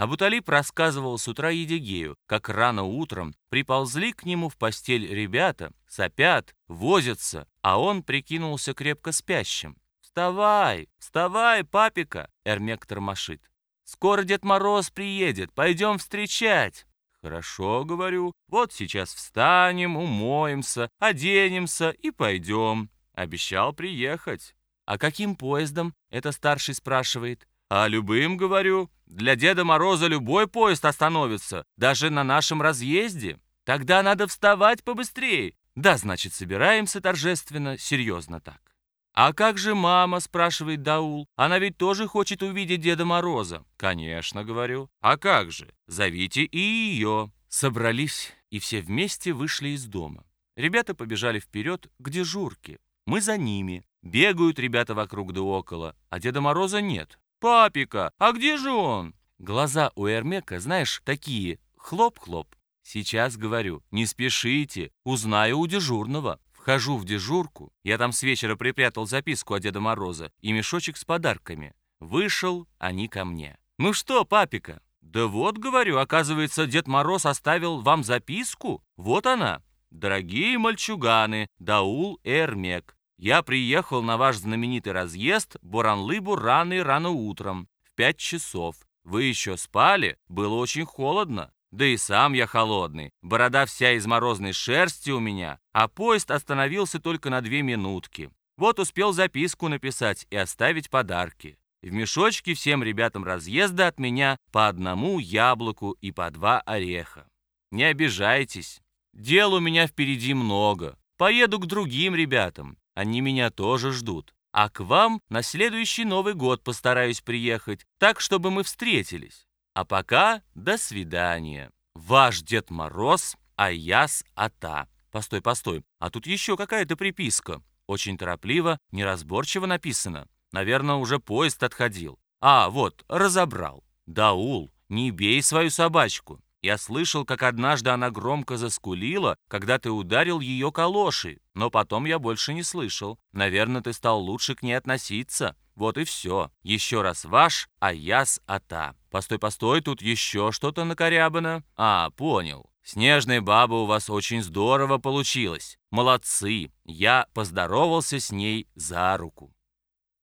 Абуталип рассказывал с утра Едигею, как рано утром приползли к нему в постель ребята, сопят, возятся, а он прикинулся крепко спящим. «Вставай, вставай, папика!» — Эрмек тормошит. «Скоро Дед Мороз приедет, пойдем встречать!» «Хорошо, — говорю, — вот сейчас встанем, умоемся, оденемся и пойдем. Обещал приехать». «А каким поездом?» — это старший спрашивает. «А любым, — говорю, — для Деда Мороза любой поезд остановится, даже на нашем разъезде. Тогда надо вставать побыстрее. Да, значит, собираемся торжественно, серьезно так». «А как же мама?» – спрашивает Даул. «Она ведь тоже хочет увидеть Деда Мороза». «Конечно», – говорю. «А как же? Зовите и ее». Собрались, и все вместе вышли из дома. Ребята побежали вперед к дежурке. Мы за ними. Бегают ребята вокруг да около, а Деда Мороза нет. «Папика, а где же он?» Глаза у Эрмека, знаешь, такие, хлоп-хлоп. Сейчас говорю, не спешите, узнаю у дежурного. Вхожу в дежурку, я там с вечера припрятал записку от Деда Мороза и мешочек с подарками. Вышел они ко мне. «Ну что, папика?» «Да вот, говорю, оказывается, Дед Мороз оставил вам записку. Вот она. Дорогие мальчуганы, Даул Эрмек, я приехал на ваш знаменитый разъезд Буранлыбу рано и рано утром, в пять часов. Вы еще спали? Было очень холодно. Да и сам я холодный. Борода вся из морозной шерсти у меня, а поезд остановился только на две минутки. Вот успел записку написать и оставить подарки. В мешочке всем ребятам разъезда от меня по одному яблоку и по два ореха. Не обижайтесь. Дел у меня впереди много. Поеду к другим ребятам. Они меня тоже ждут. А к вам на следующий Новый год постараюсь приехать, так, чтобы мы встретились. А пока до свидания. Ваш Дед Мороз, Аяс Ата. Постой, постой, а тут еще какая-то приписка. Очень торопливо, неразборчиво написано. Наверное, уже поезд отходил. А, вот, разобрал. Даул, не бей свою собачку. Я слышал, как однажды она громко заскулила, когда ты ударил ее калошей, но потом я больше не слышал. Наверное, ты стал лучше к ней относиться. Вот и все. Еще раз ваш Аяс Ата. Постой, постой, тут еще что-то накорябано. А, понял. Снежная баба у вас очень здорово получилась. Молодцы. Я поздоровался с ней за руку.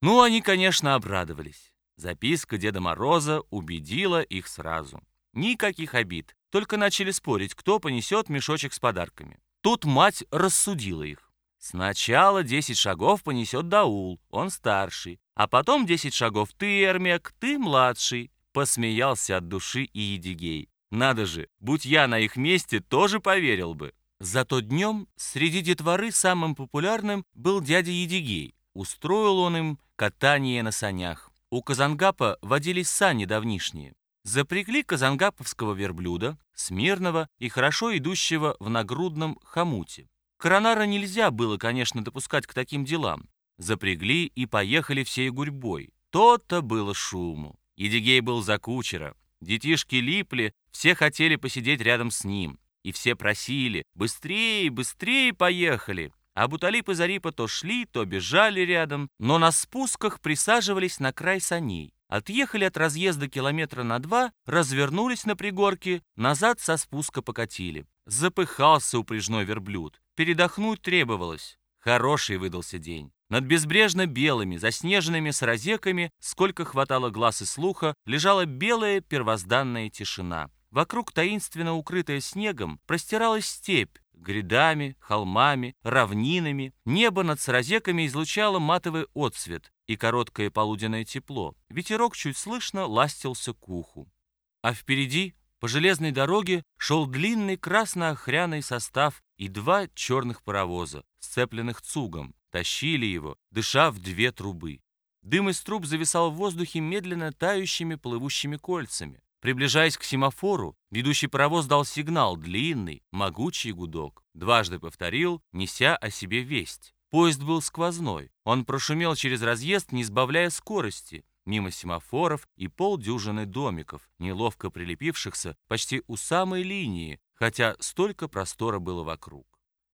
Ну, они, конечно, обрадовались. Записка Деда Мороза убедила их сразу. Никаких обид, только начали спорить, кто понесет мешочек с подарками. Тут мать рассудила их. Сначала 10 шагов понесет Даул, он старший, а потом 10 шагов ты, Эрмек, ты младший. Посмеялся от души и Едигей. Надо же, будь я на их месте, тоже поверил бы. Зато днем среди детворы самым популярным был дядя Едигей. Устроил он им катание на санях. У Казангапа водились сани давнишние. Запрягли казангаповского верблюда, смирного и хорошо идущего в нагрудном хомуте. Коронара нельзя было, конечно, допускать к таким делам. Запрягли и поехали всей гурьбой. То-то было шуму. Едигей был за кучера. Детишки липли, все хотели посидеть рядом с ним. И все просили «быстрее, быстрее поехали». А Буталип и Зарипа то шли, то бежали рядом, но на спусках присаживались на край саней. Отъехали от разъезда километра на два, развернулись на пригорке, назад со спуска покатили. Запыхался упряжной верблюд. Передохнуть требовалось. Хороший выдался день. Над безбрежно белыми, заснеженными саразеками, сколько хватало глаз и слуха, лежала белая первозданная тишина. Вокруг, таинственно укрытая снегом, простиралась степь, грядами, холмами, равнинами. Небо над саразеками излучало матовый отсвет, и короткое полуденное тепло. Ветерок чуть слышно ластился к уху. А впереди, по железной дороге, шел длинный красно-охряный состав и два черных паровоза, сцепленных цугом, тащили его, дыша в две трубы. Дым из труб зависал в воздухе медленно тающими плывущими кольцами. Приближаясь к семафору, ведущий паровоз дал сигнал, длинный, могучий гудок. Дважды повторил, неся о себе весть. Поезд был сквозной. Он прошумел через разъезд, не сбавляя скорости, мимо семафоров и полдюжины домиков, неловко прилепившихся почти у самой линии, хотя столько простора было вокруг.